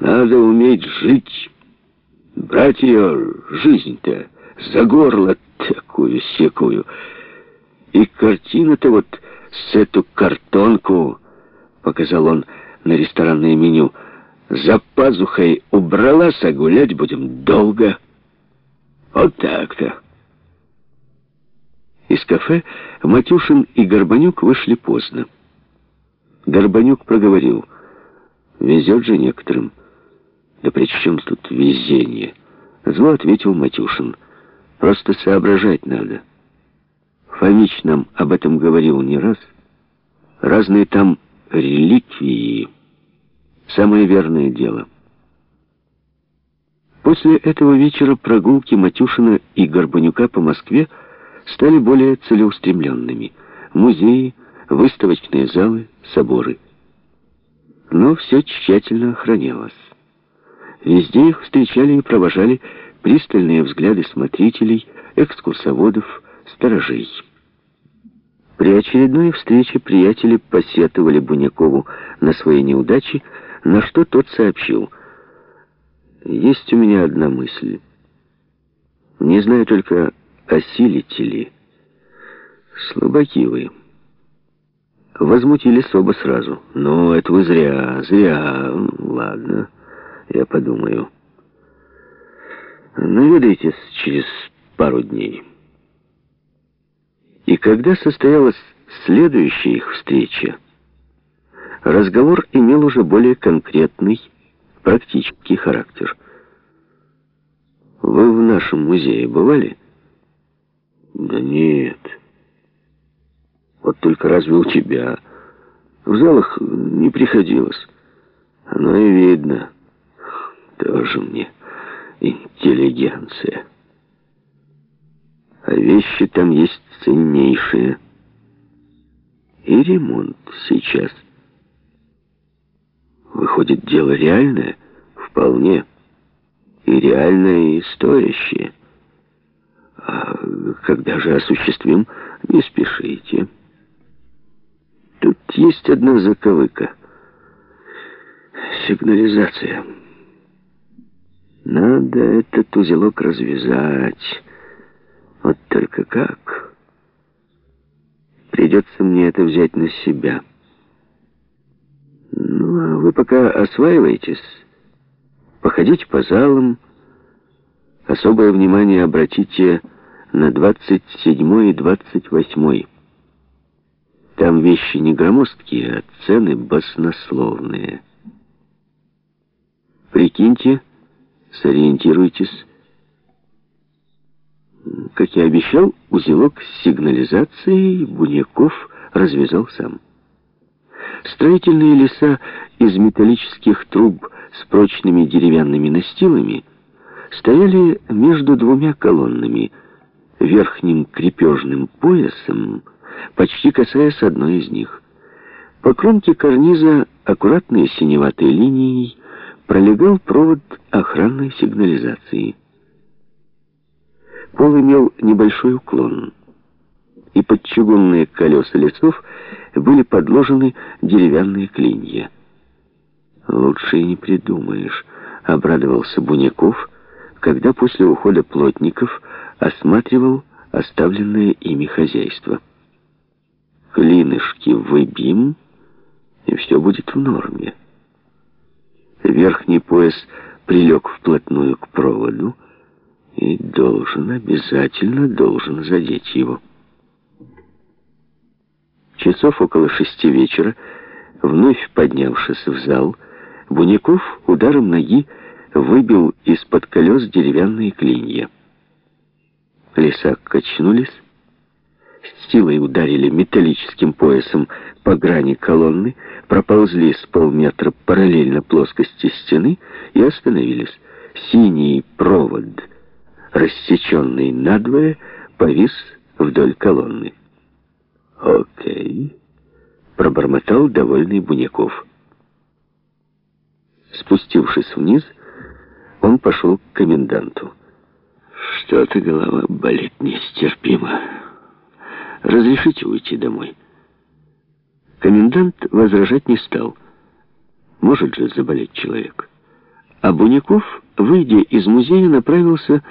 Надо уметь жить. Брать ее жизнь-то за горло такую-секую. И картина-то вот с эту картонку, показал он на ресторанное меню, за пазухой убралась, а гулять будем долго. Вот так-то. Из кафе Матюшин и Горбанюк вышли поздно. Горбанюк проговорил. «Везет же некоторым». «Да при чем тут везение?» Зло ответил Матюшин. «Просто соображать надо». Фомич нам об этом говорил не раз. Разные там реликвии. Самое верное дело. После этого вечера прогулки Матюшина и Горбанюка по Москве стали более целеустремленными. Музеи, выставочные залы, соборы. Но все тщательно охранялось. Везде их встречали и провожали пристальные взгляды смотрителей, экскурсоводов, сторожей. При очередной встрече приятели посетовали Бунякову на свои неудачи, на что тот сообщил. «Есть у меня одна мысль. Не знаю только, осилите ли. Слабаки вы». Возмутились оба сразу. «Ну, это вы зря, зря. Ладно, я подумаю. Наведайтесь через пару дней». И когда состоялась следующая их встреча, разговор имел уже более конкретный, практический характер. «Вы в нашем музее бывали?» «Да нет. Вот только разве у тебя? В залах не приходилось. Оно и видно. Тоже мне интеллигенция» а вещи там есть ценнейшие. И ремонт сейчас. Выходит, дело реальное? Вполне. И реальное, и стоящее. А когда же осуществим, не спешите. Тут есть одна заковыка. Сигнализация. Надо этот узелок развязать. Вот только как? Придется мне это взять на себя. Ну, а вы пока осваиваетесь, походите по залам, особое внимание обратите на 27 и 28. Там вещи не громоздкие, а цены баснословные. Прикиньте, сориентируйтесь, как и обещал, узелок с сигнализацией Буняков развязал сам. Строительные леса из металлических труб с прочными деревянными настилами стояли между двумя колоннами, верхним крепежным поясом, почти касаясь одной из них. По кромке карниза аккуратной синеватой линией пролегал провод охранной сигнализации. Пол имел небольшой уклон, и под чугунные колеса лесов были подложены деревянные клинья. «Лучше и не придумаешь», — обрадовался Буняков, когда после ухода плотников осматривал оставленное ими хозяйство. «Клинышки выбьем, и все будет в норме». Верхний пояс прилег вплотную к проводу, и должен, обязательно должен задеть его. Часов около шести вечера, вновь поднявшись в зал, Буняков ударом ноги выбил из-под колес деревянные клинья. Леса качнулись, силой ударили металлическим поясом по грани колонны, проползли с полметра параллельно плоскости стены и остановились. Синий провод — рассеченный надвое, повис вдоль колонны. «Окей», — пробормотал довольный Буняков. Спустившись вниз, он пошел к коменданту. «Что-то голова болит нестерпимо. Разрешите уйти домой?» Комендант возражать не стал. Может же заболеть человек. А Буняков, выйдя из музея, направился